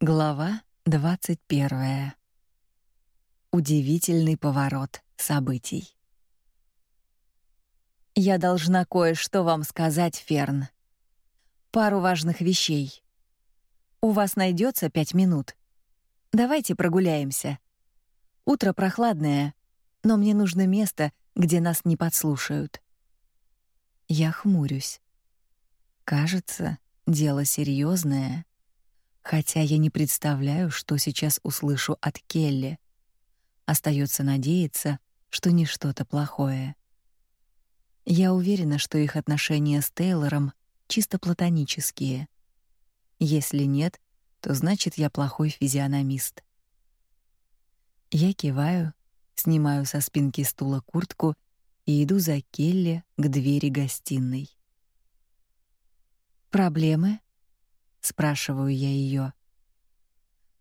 Глава 21. Удивительный поворот событий. Я должна кое-что вам сказать, Ферн. Пару важных вещей. У вас найдется пять минут. Давайте прогуляемся. Утро прохладное, но мне нужно место, где нас не подслушают. Я хмурюсь. Кажется, дело серьезное хотя я не представляю, что сейчас услышу от Келли. Остается надеяться, что не что-то плохое. Я уверена, что их отношения с Тейлором чисто платонические. Если нет, то значит, я плохой физиономист. Я киваю, снимаю со спинки стула куртку и иду за Келли к двери гостиной. Проблемы? Спрашиваю я ее.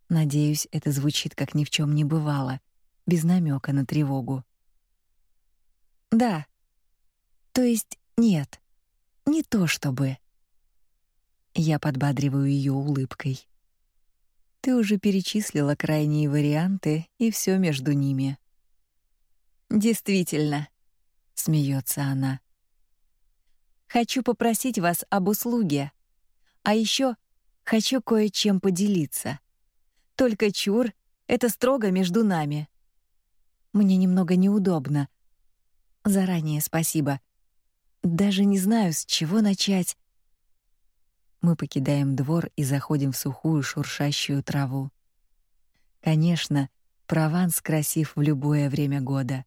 Надеюсь, это звучит как ни в чем не бывало, без намека на тревогу. Да. То есть нет. Не то чтобы. Я подбадриваю ее улыбкой. Ты уже перечислила крайние варианты и все между ними. Действительно, смеется она. Хочу попросить вас об услуге. А еще Хочу кое-чем поделиться. Только чур, это строго между нами. Мне немного неудобно. Заранее спасибо. Даже не знаю, с чего начать. Мы покидаем двор и заходим в сухую шуршащую траву. Конечно, Прованс красив в любое время года.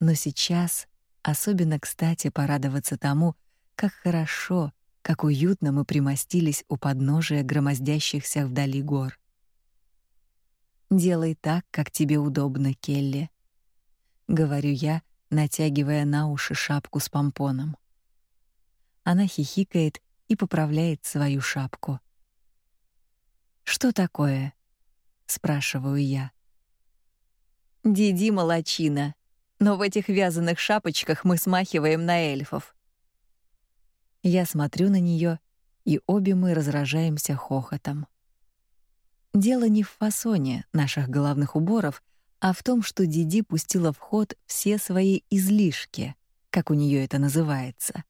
Но сейчас особенно кстати порадоваться тому, как хорошо как уютно мы примостились у подножия громоздящихся вдали гор. Делай так, как тебе удобно, Келли, говорю я, натягивая на уши шапку с помпоном. Она хихикает и поправляет свою шапку. Что такое? спрашиваю я. Диди молочина, но в этих вязаных шапочках мы смахиваем на эльфов. Я смотрю на нее, и обе мы разражаемся хохотом. Дело не в фасоне наших головных уборов, а в том, что Диди пустила в ход все свои излишки, как у нее это называется.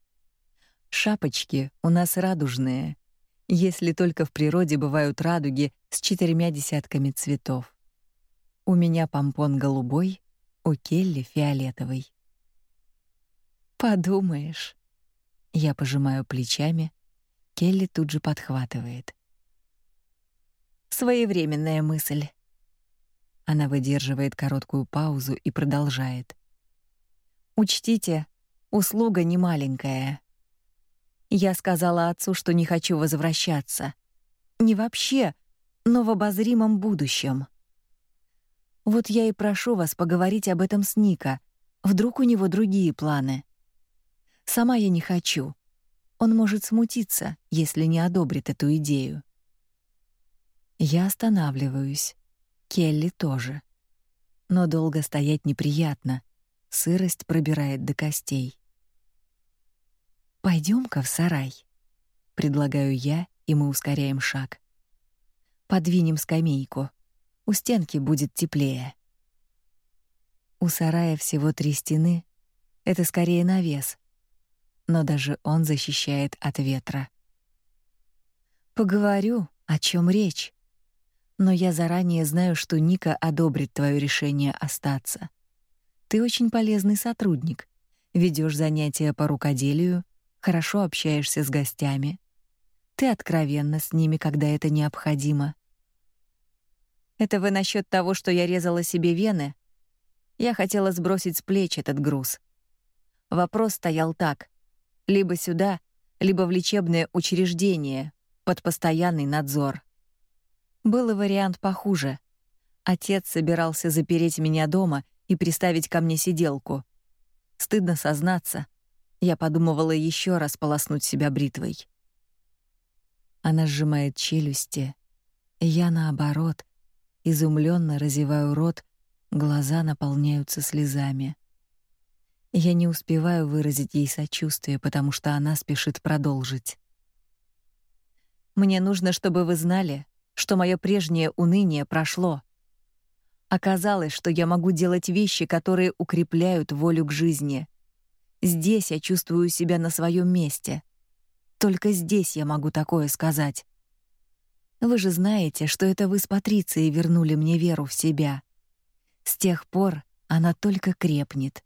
Шапочки у нас радужные, если только в природе бывают радуги с четырьмя десятками цветов. У меня помпон голубой, у Келли фиолетовый. Подумаешь, я пожимаю плечами, Келли тут же подхватывает. Своевременная мысль. Она выдерживает короткую паузу и продолжает. Учтите, услуга не маленькая. Я сказала отцу, что не хочу возвращаться. Не вообще, но в обозримом будущем. Вот я и прошу вас поговорить об этом с Ника. Вдруг у него другие планы. Сама я не хочу. Он может смутиться, если не одобрит эту идею. Я останавливаюсь. Келли тоже. Но долго стоять неприятно. Сырость пробирает до костей. Пойдем-ка в сарай, предлагаю я, и мы ускоряем шаг. Подвинем скамейку. У стенки будет теплее. У сарая всего три стены. Это скорее навес, но даже он защищает от ветра. Поговорю, о чем речь. Но я заранее знаю, что Ника одобрит твое решение остаться. Ты очень полезный сотрудник. Ведешь занятия по рукоделию, хорошо общаешься с гостями. Ты откровенна с ними, когда это необходимо. Это вы насчет того, что я резала себе вены? Я хотела сбросить с плеч этот груз. Вопрос стоял так: либо сюда, либо в лечебное учреждение под постоянный надзор. Был и вариант похуже. Отец собирался запереть меня дома и приставить ко мне сиделку. Стыдно сознаться, я подумывала еще раз полоснуть себя бритвой. Она сжимает челюсти. Я наоборот, изумленно разеваю рот, глаза наполняются слезами. Я не успеваю выразить ей сочувствие, потому что она спешит продолжить. Мне нужно, чтобы вы знали, что мое прежнее уныние прошло. Оказалось, что я могу делать вещи, которые укрепляют волю к жизни. Здесь я чувствую себя на своем месте. Только здесь я могу такое сказать. Вы же знаете, что это вы с Патрицией вернули мне веру в себя. С тех пор она только крепнет.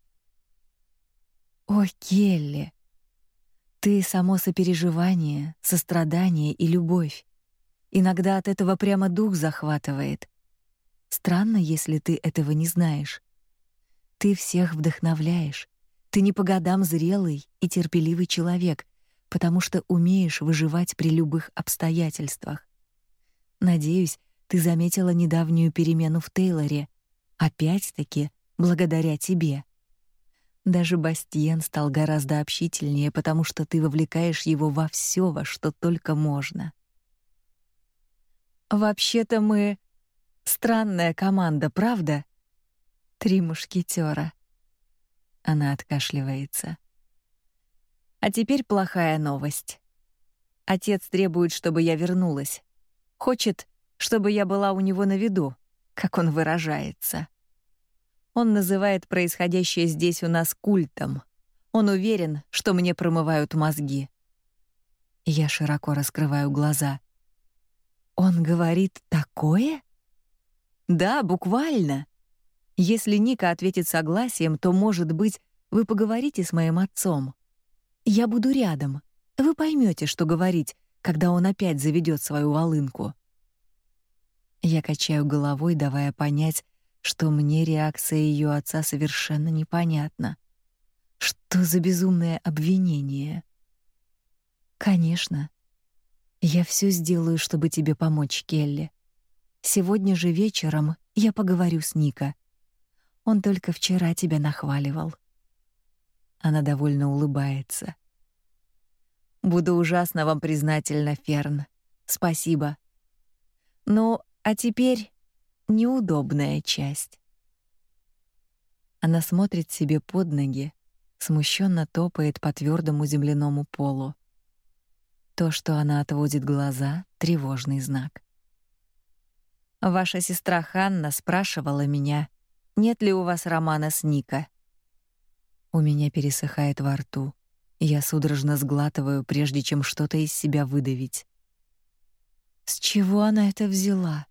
О, Келли, ты само сопереживание, сострадание и любовь. Иногда от этого прямо дух захватывает. Странно, если ты этого не знаешь. Ты всех вдохновляешь. Ты не по годам зрелый и терпеливый человек, потому что умеешь выживать при любых обстоятельствах. Надеюсь, ты заметила недавнюю перемену в Тейлоре, опять-таки благодаря тебе. Даже Бастиен стал гораздо общительнее, потому что ты вовлекаешь его во все, во что только можно. Вообще-то мы странная команда, правда? Три мушкетера. Она откашливается. А теперь плохая новость. Отец требует, чтобы я вернулась. Хочет, чтобы я была у него на виду, как он выражается. Он называет происходящее здесь у нас культом. Он уверен, что мне промывают мозги. Я широко раскрываю глаза. Он говорит такое? Да, буквально. Если Ника ответит согласием, то, может быть, вы поговорите с моим отцом. Я буду рядом. Вы поймете, что говорить, когда он опять заведет свою волынку. Я качаю головой, давая понять, что мне реакция ее отца совершенно непонятна. Что за безумное обвинение? Конечно. Я все сделаю, чтобы тебе помочь, Келли. Сегодня же вечером я поговорю с Ника. Он только вчера тебя нахваливал. Она довольно улыбается. Буду ужасно вам признательна, Ферн. Спасибо. Ну, а теперь неудобная часть. Она смотрит себе под ноги, смущенно топает по твердому земляному полу. То, что она отводит глаза, тревожный знак. Ваша сестра Ханна спрашивала меня, нет ли у вас романа с Ника. У меня пересыхает во рту. Я судорожно сглатываю, прежде чем что-то из себя выдавить. С чего она это взяла?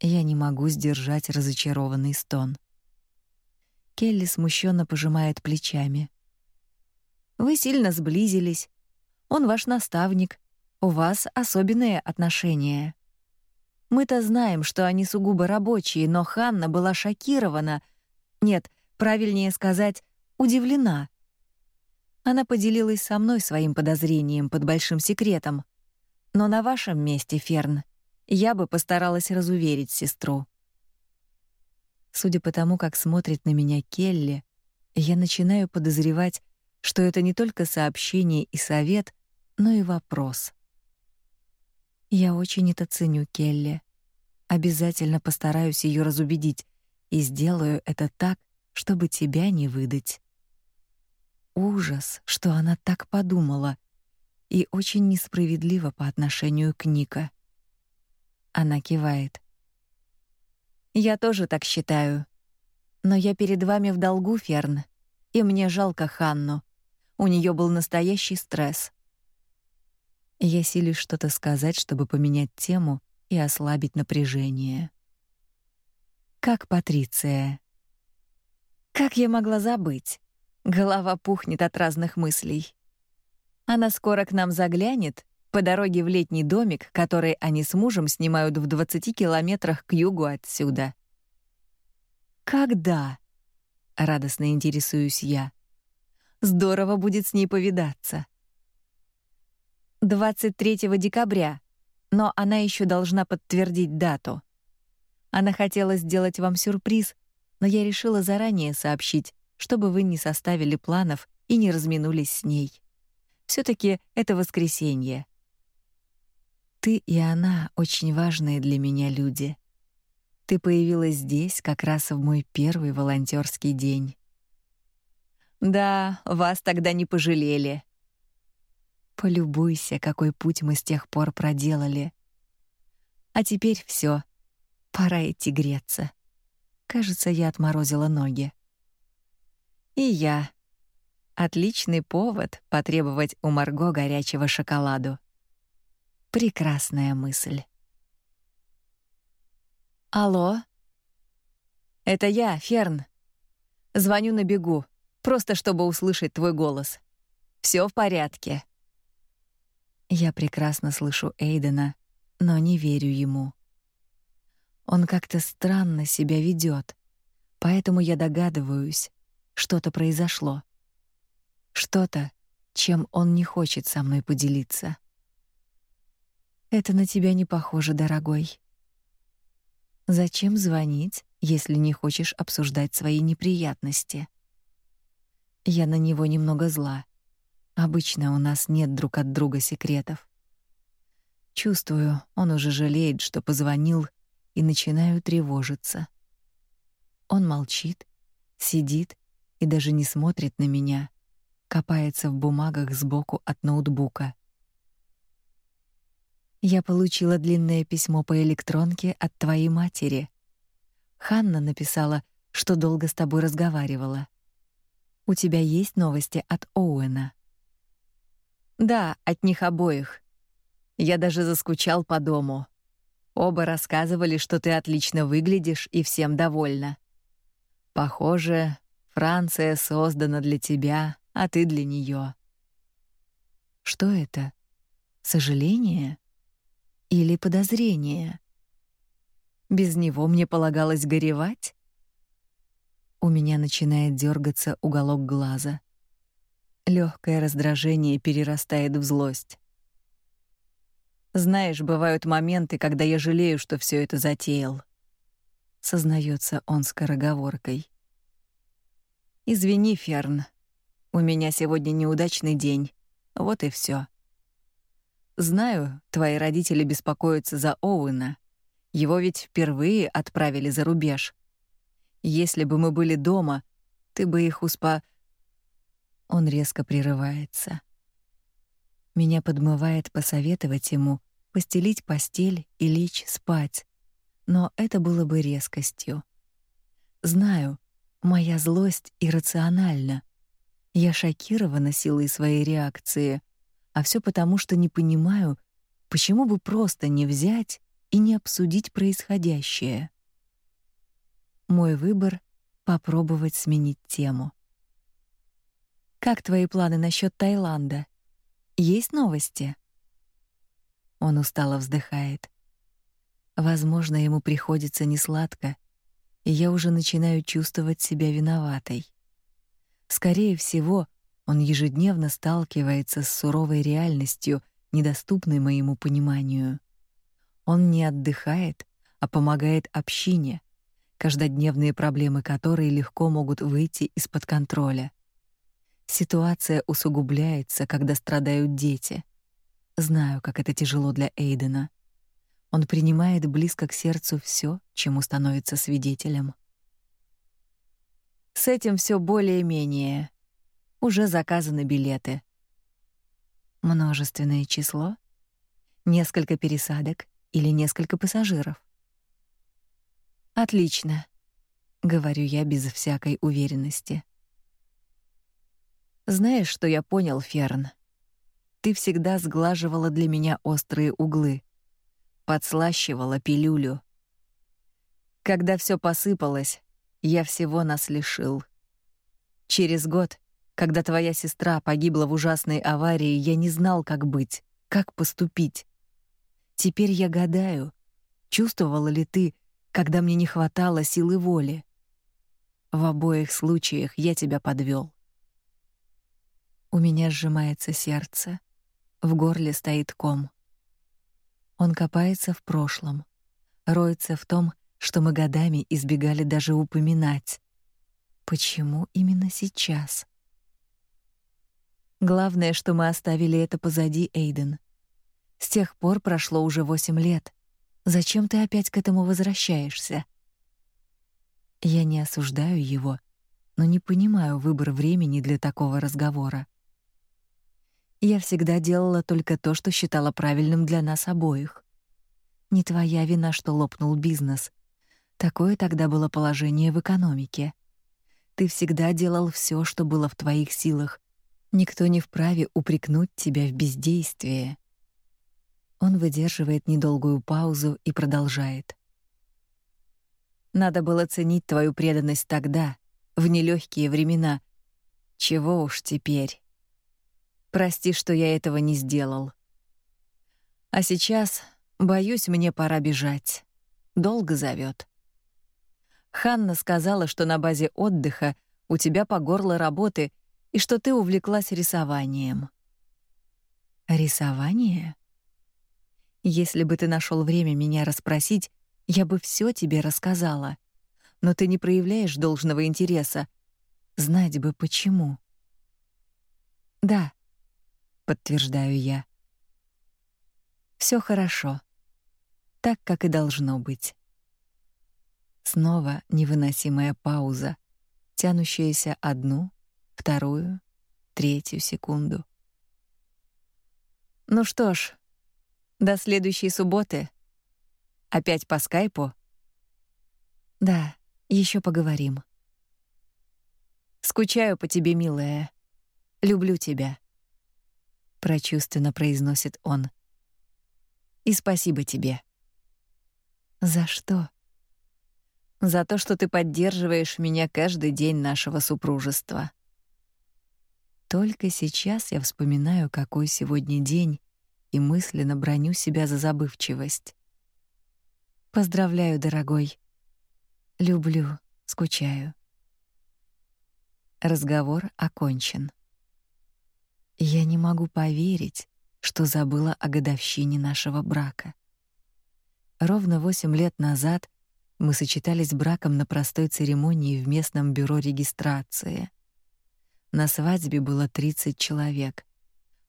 Я не могу сдержать разочарованный стон. Келли смущенно пожимает плечами. Вы сильно сблизились. Он ваш наставник. У вас особенные отношения. Мы-то знаем, что они сугубо рабочие, но Ханна была шокирована. Нет, правильнее сказать, удивлена. Она поделилась со мной своим подозрением под большим секретом. Но на вашем месте, Ферн, я бы постаралась разуверить сестру. Судя по тому, как смотрит на меня Келли, я начинаю подозревать, что это не только сообщение и совет, но и вопрос. Я очень это ценю, Келли. Обязательно постараюсь ее разубедить и сделаю это так, чтобы тебя не выдать. Ужас, что она так подумала, и очень несправедливо по отношению к Ника. Она кивает. Я тоже так считаю. Но я перед вами в долгу, Ферн, и мне жалко Ханну. У нее был настоящий стресс. Я силюсь что-то сказать, чтобы поменять тему и ослабить напряжение. Как Патриция. Как я могла забыть? Голова пухнет от разных мыслей. Она скоро к нам заглянет по дороге в летний домик, который они с мужем снимают в 20 километрах к югу отсюда. Когда? радостно интересуюсь я. Здорово будет с ней повидаться. 23 декабря, но она еще должна подтвердить дату. Она хотела сделать вам сюрприз, но я решила заранее сообщить, чтобы вы не составили планов и не разминулись с ней. все таки это воскресенье. Ты и она очень важные для меня люди. Ты появилась здесь как раз в мой первый волонтерский день. Да, вас тогда не пожалели. Полюбуйся, какой путь мы с тех пор проделали. А теперь все. Пора идти греться. Кажется, я отморозила ноги. И я. Отличный повод потребовать у Марго горячего шоколаду. Прекрасная мысль. Алло. Это я, Ферн. Звоню на бегу, просто чтобы услышать твой голос. Все в порядке. Я прекрасно слышу Эйдена, но не верю ему. Он как-то странно себя ведет, поэтому я догадываюсь, что-то произошло. Что-то, чем он не хочет со мной поделиться. Это на тебя не похоже, дорогой. Зачем звонить, если не хочешь обсуждать свои неприятности? Я на него немного зла. Обычно у нас нет друг от друга секретов. Чувствую, он уже жалеет, что позвонил, и начинаю тревожиться. Он молчит, сидит и даже не смотрит на меня, копается в бумагах сбоку от ноутбука. Я получила длинное письмо по электронке от твоей матери. Ханна написала, что долго с тобой разговаривала. У тебя есть новости от Оуэна? Да, от них обоих. Я даже заскучал по дому. Оба рассказывали, что ты отлично выглядишь и всем довольна. Похоже, Франция создана для тебя, а ты для нее. Что это? Сожаление? Или подозрение? Без него мне полагалось горевать? У меня начинает дергаться уголок глаза. Легкое раздражение перерастает в злость. Знаешь, бывают моменты, когда я жалею, что все это затеял. Сознается он скороговоркой. Извини, Ферн. У меня сегодня неудачный день. Вот и все. Знаю, твои родители беспокоятся за Оуэна. Его ведь впервые отправили за рубеж. Если бы мы были дома, ты бы их успа Он резко прерывается. Меня подмывает посоветовать ему постелить постель и лечь спать. Но это было бы резкостью. Знаю, моя злость иррациональна. Я шокирована силой своей реакции, а все потому, что не понимаю, почему бы просто не взять и не обсудить происходящее. Мой выбор попробовать сменить тему. Как твои планы насчет Таиланда? Есть новости? Он устало вздыхает. Возможно, ему приходится несладко, и я уже начинаю чувствовать себя виноватой. Скорее всего, он ежедневно сталкивается с суровой реальностью, недоступной моему пониманию. Он не отдыхает, а помогает общине, каждодневные проблемы которой легко могут выйти из-под контроля. Ситуация усугубляется, когда страдают дети. Знаю, как это тяжело для Эйдена. Он принимает близко к сердцу все, чему становится свидетелем. С этим все более-менее уже заказаны билеты. Множественное число? Несколько пересадок или несколько пассажиров? Отлично, говорю я без всякой уверенности. Знаешь, что я понял, Ферн? Ты всегда сглаживала для меня острые углы, подслащивала пилюлю. Когда все посыпалось, я всего нас лишил. Через год когда твоя сестра погибла в ужасной аварии, я не знал, как быть, как поступить. Теперь я гадаю, чувствовала ли ты, когда мне не хватало силы воли? В обоих случаях я тебя подвел. У меня сжимается сердце, в горле стоит ком. Он копается в прошлом, роется в том, что мы годами избегали даже упоминать. Почему именно сейчас? Главное, что мы оставили это позади, Эйден. С тех пор прошло уже восемь лет. Зачем ты опять к этому возвращаешься? Я не осуждаю его, но не понимаю выбор времени для такого разговора. Я всегда делала только то, что считала правильным для нас обоих. Не твоя вина, что лопнул бизнес. Такое тогда было положение в экономике. Ты всегда делал все, что было в твоих силах. Никто не вправе упрекнуть тебя в бездействии. Он выдерживает недолгую паузу и продолжает. Надо было ценить твою преданность тогда, в нелегкие времена. Чего уж теперь. Прости, что я этого не сделал. А сейчас, боюсь, мне пора бежать. Долго зовет. Ханна сказала, что на базе отдыха у тебя по горло работы и что ты увлеклась рисованием. Рисование? Если бы ты нашел время меня расспросить, я бы все тебе рассказала. Но ты не проявляешь должного интереса. Знать бы почему. Да, подтверждаю я. Все хорошо. Так, как и должно быть. Снова невыносимая пауза, тянущаяся одну, вторую, третью секунду. Ну что ж, до следующей субботы. Опять по скайпу? Да, еще поговорим. Скучаю по тебе, милая. Люблю тебя прочувственно произносит он. И спасибо тебе. За что? За то, что ты поддерживаешь меня каждый день нашего супружества. Только сейчас я вспоминаю, какой сегодня день, и мысленно броню себя за забывчивость. Поздравляю, дорогой. Люблю, скучаю. Разговор окончен. Я не могу поверить, что забыла о годовщине нашего брака. Ровно восемь лет назад мы сочетались браком на простой церемонии в местном бюро регистрации. На свадьбе было 30 человек.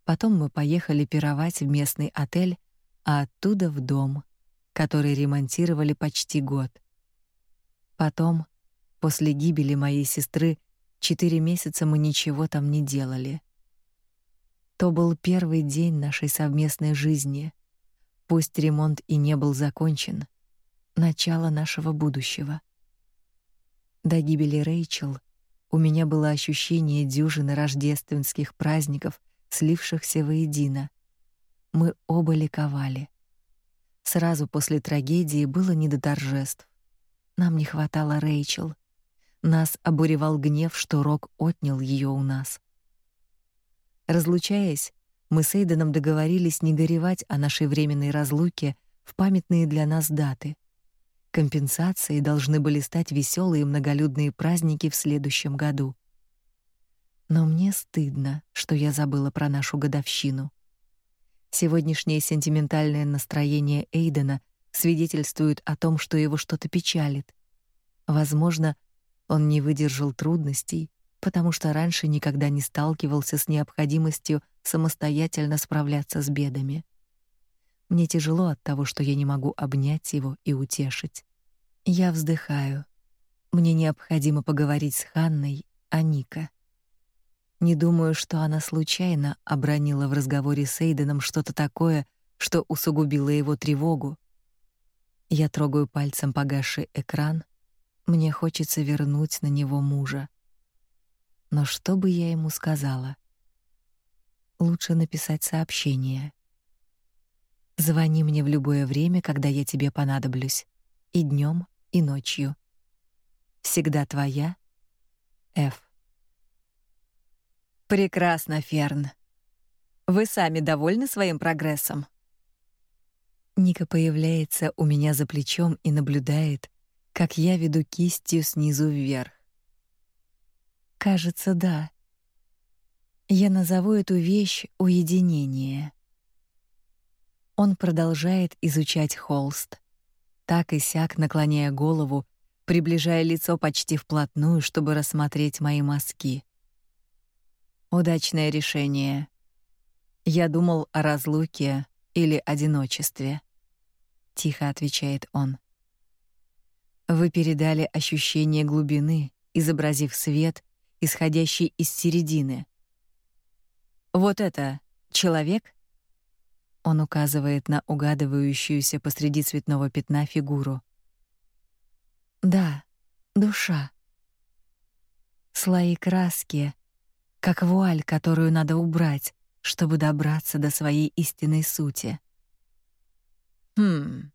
Потом мы поехали пировать в местный отель, а оттуда в дом, который ремонтировали почти год. Потом, после гибели моей сестры, четыре месяца мы ничего там не делали. То был первый день нашей совместной жизни. Пусть ремонт и не был закончен, начало нашего будущего. До гибели Рэйчел у меня было ощущение дюжины рождественских праздников, слившихся воедино. Мы оба ликовали. Сразу после трагедии было не до торжеств. Нам не хватало Рэйчел. Нас обуревал гнев, что Рок отнял ее у нас. Разлучаясь, мы с Эйденом договорились не горевать о нашей временной разлуке в памятные для нас даты. Компенсацией должны были стать веселые многолюдные праздники в следующем году. Но мне стыдно, что я забыла про нашу годовщину. Сегодняшнее сентиментальное настроение Эйдена свидетельствует о том, что его что-то печалит. Возможно, он не выдержал трудностей потому что раньше никогда не сталкивался с необходимостью самостоятельно справляться с бедами. Мне тяжело от того, что я не могу обнять его и утешить. Я вздыхаю. Мне необходимо поговорить с Ханной о Ника. Не думаю, что она случайно обронила в разговоре с Эйденом что-то такое, что усугубило его тревогу. Я трогаю пальцем погасший экран. Мне хочется вернуть на него мужа. Но что бы я ему сказала? Лучше написать сообщение. Звони мне в любое время, когда я тебе понадоблюсь, и днем, и ночью. Всегда твоя Ф. Прекрасно, Ферн. Вы сами довольны своим прогрессом? Ника появляется у меня за плечом и наблюдает, как я веду кистью снизу вверх. Кажется, да. Я назову эту вещь уединение. Он продолжает изучать холст, так и сяк наклоняя голову, приближая лицо почти вплотную, чтобы рассмотреть мои мазки. Удачное решение. Я думал о разлуке или одиночестве, тихо отвечает он. Вы передали ощущение глубины, изобразив свет исходящий из середины. Вот это человек? Он указывает на угадывающуюся посреди цветного пятна фигуру. Да, душа. Слои краски, как вуаль, которую надо убрать, чтобы добраться до своей истинной сути. Хм.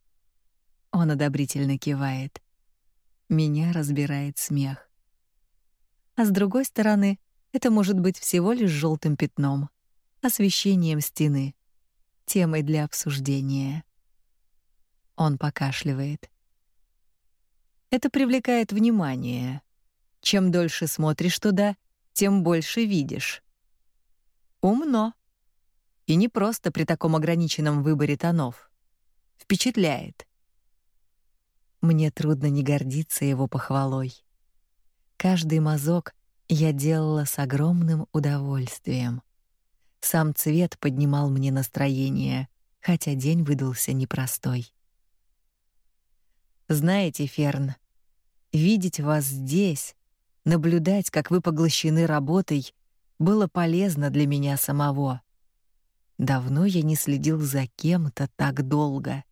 Он одобрительно кивает. Меня разбирает смех. А с другой стороны, это может быть всего лишь желтым пятном, освещением стены, темой для обсуждения. Он покашливает. Это привлекает внимание. Чем дольше смотришь туда, тем больше видишь. Умно. И не просто при таком ограниченном выборе тонов. Впечатляет. Мне трудно не гордиться его похвалой. Каждый мазок я делала с огромным удовольствием. Сам цвет поднимал мне настроение, хотя день выдался непростой. Знаете, Ферн, Видеть вас здесь, наблюдать, как вы поглощены работой, было полезно для меня самого. Давно я не следил за кем-то так долго.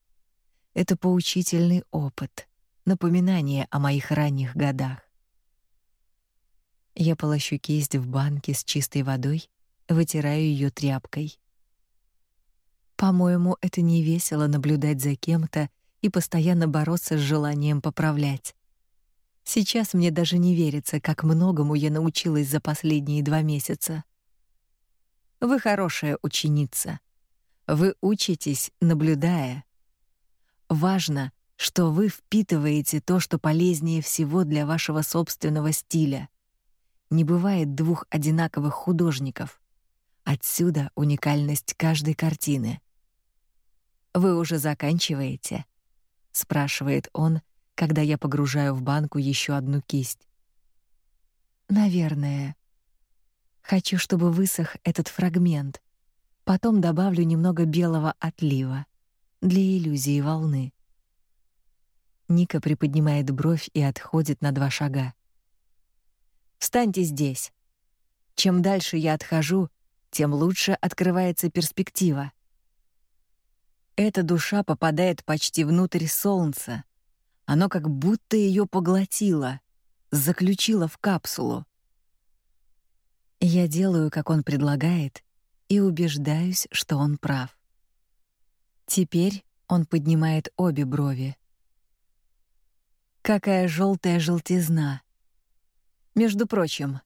Это поучительный опыт, напоминание о моих ранних годах. Я полощу кисть в банке с чистой водой, вытираю ее тряпкой. По-моему, это не весело наблюдать за кем-то и постоянно бороться с желанием поправлять. Сейчас мне даже не верится, как многому я научилась за последние два месяца. Вы хорошая ученица. Вы учитесь, наблюдая. Важно, что вы впитываете то, что полезнее всего для вашего собственного стиля. Не бывает двух одинаковых художников. Отсюда уникальность каждой картины. Вы уже заканчиваете? спрашивает он, когда я погружаю в банку еще одну кисть. Наверное. Хочу, чтобы высох этот фрагмент. Потом добавлю немного белого отлива для иллюзии волны. Ника приподнимает бровь и отходит на два шага. Встаньте здесь. Чем дальше я отхожу, тем лучше открывается перспектива. Эта душа попадает почти внутрь солнца, оно как будто ее поглотило, заключило в капсулу. Я делаю, как он предлагает, и убеждаюсь, что он прав. Теперь он поднимает обе брови. Какая желтая желтизна. Между прочим,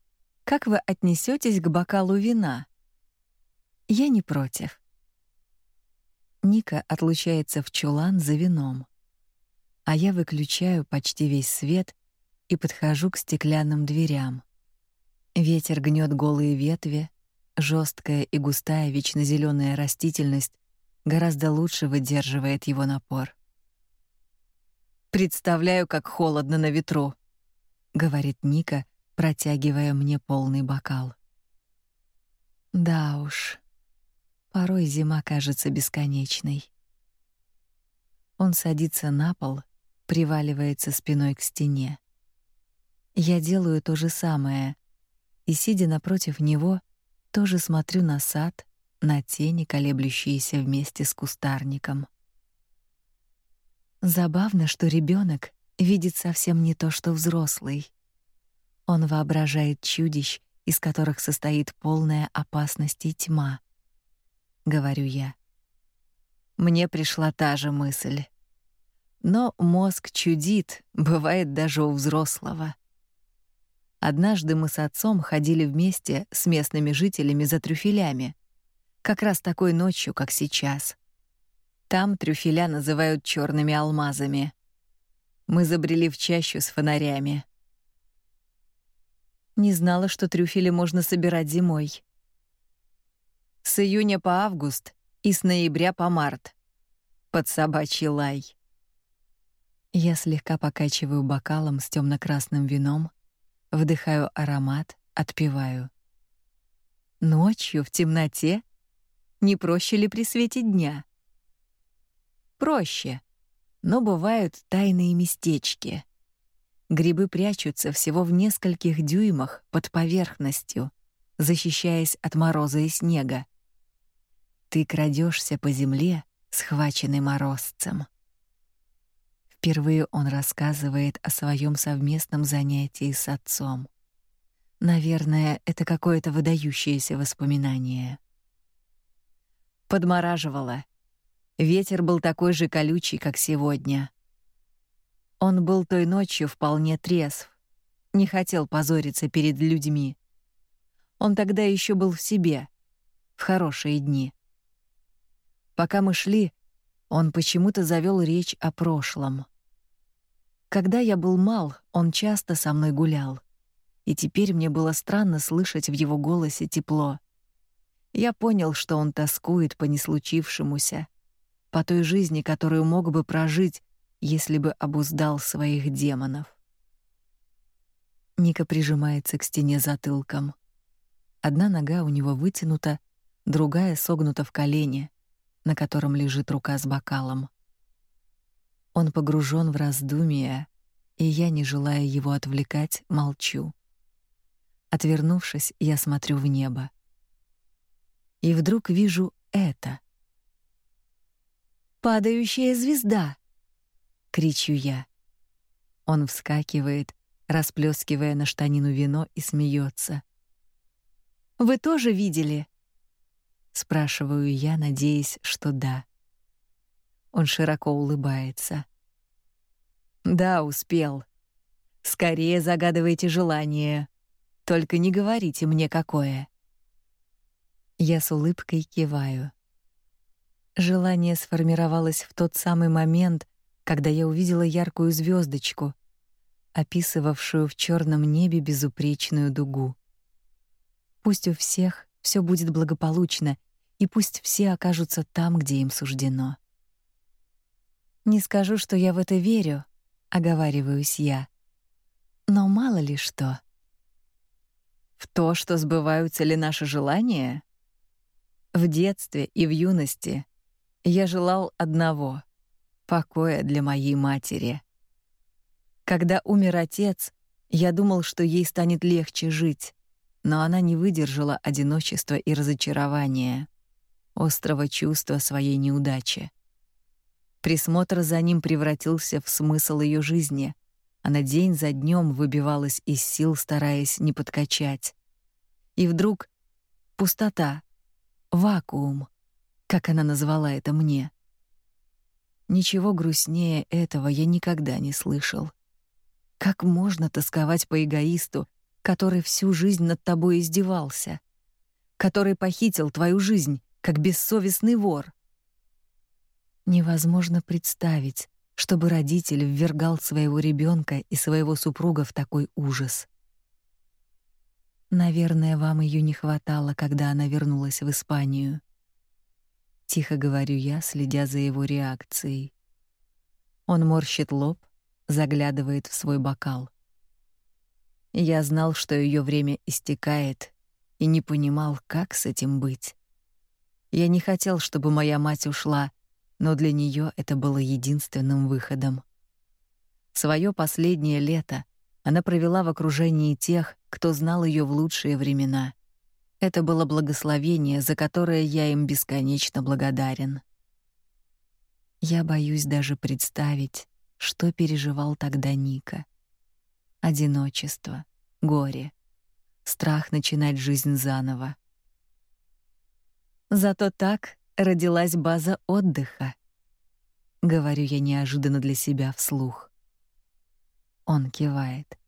как вы отнесетесь к бокалу вина? Я не против. Ника отлучается в чулан за вином а я выключаю почти весь свет и подхожу к стеклянным дверям. Ветер гнет голые ветви, жесткая и густая вечно зеленая растительность гораздо лучше выдерживает его напор. Представляю, как холодно на ветру, говорит Ника, протягивая мне полный бокал. Да уж. Порой зима кажется бесконечной. Он садится на пол приваливается спиной к стене. Я делаю то же самое, и сидя напротив него, тоже смотрю на сад, на тени, колеблющиеся вместе с кустарником. Забавно, что ребенок видит совсем не то, что взрослый. Он воображает чудищ, из которых состоит полная опасность и тьма, говорю я. Мне пришла та же мысль. Но мозг чудит, бывает даже у взрослого. Однажды мы с отцом ходили вместе с местными жителями за трюфелями, как раз такой ночью, как сейчас. Там трюфеля называют черными алмазами. Мы забрели в чащу с фонарями. Не знала, что трюфели можно собирать зимой. С июня по август и с ноября по март. Под собачий лай. Я слегка покачиваю бокалом с темно красным вином, вдыхаю аромат, отпиваю. Ночью в темноте не проще ли при свете дня? Проще. Но бывают тайные местечки. Грибы прячутся всего в нескольких дюймах под поверхностью, защищаясь от мороза и снега. Ты крадешься по земле, схваченный морозцем. Впервые он рассказывает о своем совместном занятии с отцом. Наверное, это какое-то выдающееся воспоминание. Подмораживало. Ветер был такой же колючий, как сегодня. Он был той ночью вполне трезв, не хотел позориться перед людьми. Он тогда еще был в себе, в хорошие дни. Пока мы шли, он почему-то завел речь о прошлом. Когда я был мал, он часто со мной гулял. И теперь мне было странно слышать в его голосе тепло. Я понял, что он тоскует по неслучившемуся, по той жизни, которую мог бы прожить, если бы обуздал своих демонов. Ника прижимается к стене затылком. Одна нога у него вытянута, другая согнута в колене, на котором лежит рука с бокалом. Он погружен в раздумья, и я, не желая его отвлекать, молчу. Отвернувшись, я смотрю в небо. И вдруг вижу это. «Падающая звезда!» — кричу я. Он вскакивает, расплескивая на штанину вино и смеется. «Вы тоже видели?» Спрашиваю я, надеясь, что да. Он широко улыбается. Да, успел. Скорее загадывайте желание. Только не говорите мне какое. Я с улыбкой киваю. Желание сформировалось в тот самый момент, когда я увидела яркую звездочку, описывавшую в черном небе безупречную дугу. Пусть у всех все будет благополучно, и пусть все окажутся там, где им суждено. Не скажу, что я в это верю, оговариваюсь я. Но мало ли что. В то, что сбываются ли наши желания? В детстве и в юности я желал одного — покоя для моей матери. Когда умер отец, я думал, что ей станет легче жить, но она не выдержала одиночества и разочарования, острого чувства своей неудачи. Присмотр за ним превратился в смысл ее жизни. Она день за днем выбивалась из сил, стараясь не подкачать. И вдруг пустота, вакуум, как она назвала это мне. Ничего грустнее этого я никогда не слышал. Как можно тосковать по эгоисту, который всю жизнь над тобой издевался, который похитил твою жизнь, как бессовестный вор? Невозможно представить, чтобы родитель ввергал своего ребенка и своего супруга в такой ужас. Наверное, вам ее не хватало, когда она вернулась в Испанию. Тихо говорю я, следя за его реакцией. Он морщит лоб, заглядывает в свой бокал. Я знал, что ее время истекает, и не понимал, как с этим быть. Я не хотел, чтобы моя мать ушла, но для нее это было единственным выходом. Своё последнее лето она провела в окружении тех, кто знал ее в лучшие времена. Это было благословение, за которое я им бесконечно благодарен. Я боюсь даже представить, что переживал тогда Ника. Одиночество, горе, страх начинать жизнь заново. Зато так родилась база отдыха. Говорю я неожиданно для себя вслух. Он кивает.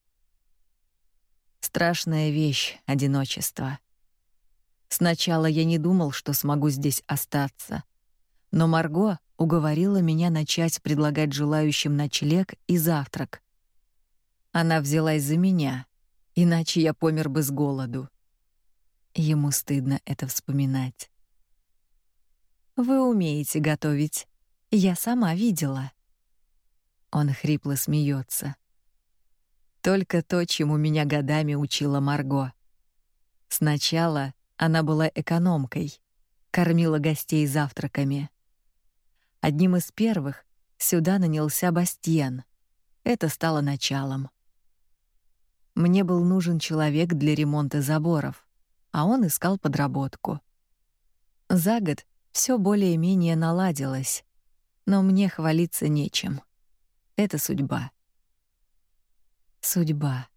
Страшная вещь одиночество. Сначала я не думал, что смогу здесь остаться, но Марго уговорила меня начать предлагать желающим ночлег и завтрак. Она взялась за меня, иначе я помер бы с голоду. Ему стыдно это вспоминать. Вы умеете готовить. Я сама видела. Он хрипло смеется. Только то, чему меня годами учила Марго. Сначала она была экономкой, кормила гостей завтраками. Одним из первых сюда нанялся Бастиен. Это стало началом. Мне был нужен человек для ремонта заборов, а он искал подработку. За год Все более-менее наладилось, но мне хвалиться нечем. Это судьба. Судьба.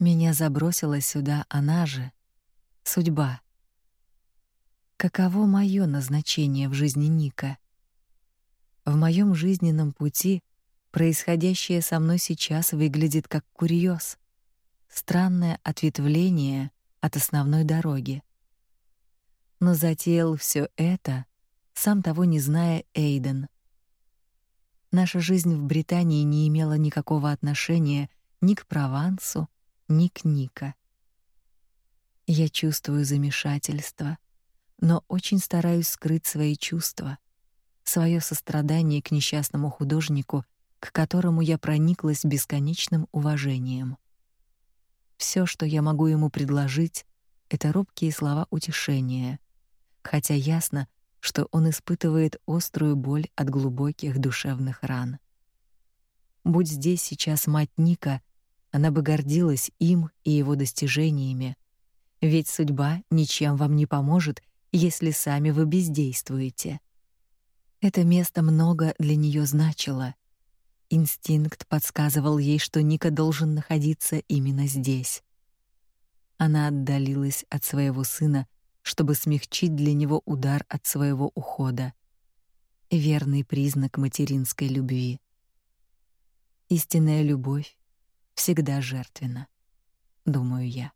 Меня забросила сюда она же. Судьба. Каково мое назначение в жизни Ника? В моем жизненном пути происходящее со мной сейчас выглядит как курьез, странное ответвление от основной дороги. Но затеял все это, сам того не зная, Эйден. Наша жизнь в Британии не имела никакого отношения ни к Провансу, ни к Ника. Я чувствую замешательство, но очень стараюсь скрыть свои чувства, свое сострадание к несчастному художнику, к которому я прониклась бесконечным уважением. Все, что я могу ему предложить, это робкие слова утешения, хотя ясно, что он испытывает острую боль от глубоких душевных ран. Будь здесь сейчас мать Ника, она бы гордилась им и его достижениями. Ведь судьба ничем вам не поможет, если сами вы бездействуете. Это место много для нее значило. Инстинкт подсказывал ей, что Ника должен находиться именно здесь. Она отдалилась от своего сына, чтобы смягчить для него удар от своего ухода. Верный признак материнской любви. Истинная любовь всегда жертвенна, думаю я.